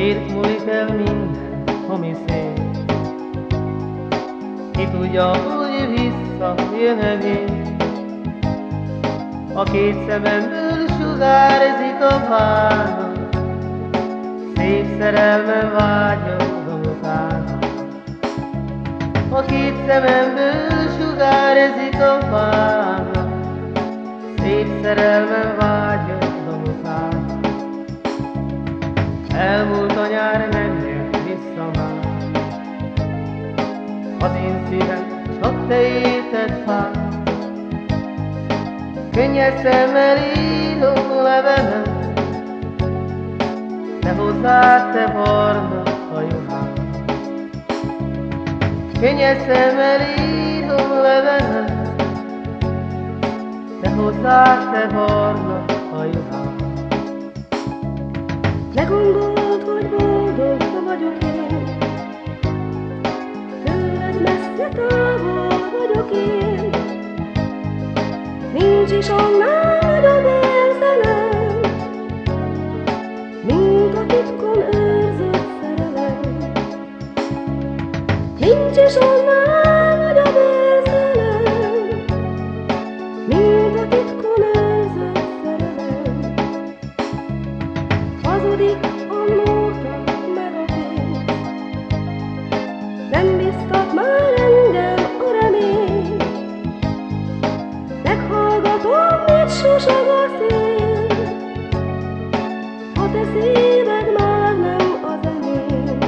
Itt múlik el minden, ami szép. Ki tudja, hogy visszajön még. A két szememből sugárzik a vágyam, Szép szerelme vágyom utána. A két szememből sugárzik a vágyam, Szép szerelme vágyom érted fát, Könnyes szemmel írom levelem, De hozzád te barna hajuhám. Könnyes szemmel írom levelem, De hozzád te barna hajuhám. Ne gondold, hogy boldog vagyok én, Tőled messze távol Nincs is annál nagyobb érzelem, Mint a titkon őrzött szerelem. Nincs is annál nagyobb érzelem, Mint a titkon őrzött szerelem. Hazudik a nóta meg Nem biztat Meghallgatom, mit susog a szél, A te szíved már nem az enyém.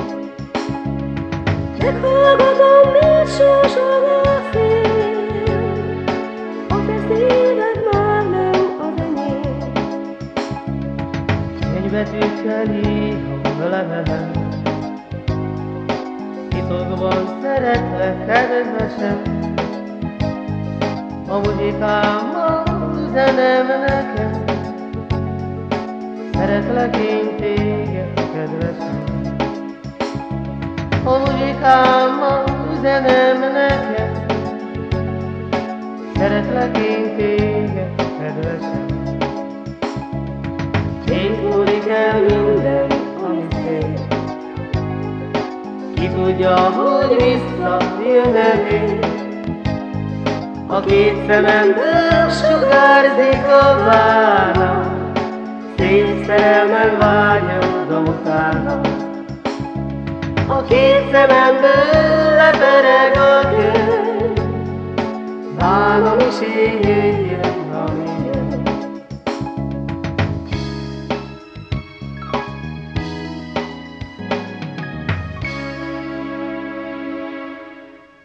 Meghallgatom, mit susog a szél, A te szíved az enyém. Egybetűkkel írom a levelem, Titokban szeretlek, kedvesem, A muzsikámmal üzenem nekem, Szeretlek én téged, kedvesem. A muzsikámmal üzenem nekem, Szeretlek én téged, kedvesem. Itt múlik el minden, ami szép. Ki tudja, hogy visszajön-e még. A két szememből sugárzik a vána, Szép szerelmen vágyom utána. A két szememből lepereg a könyv, Bánom is én jöjjön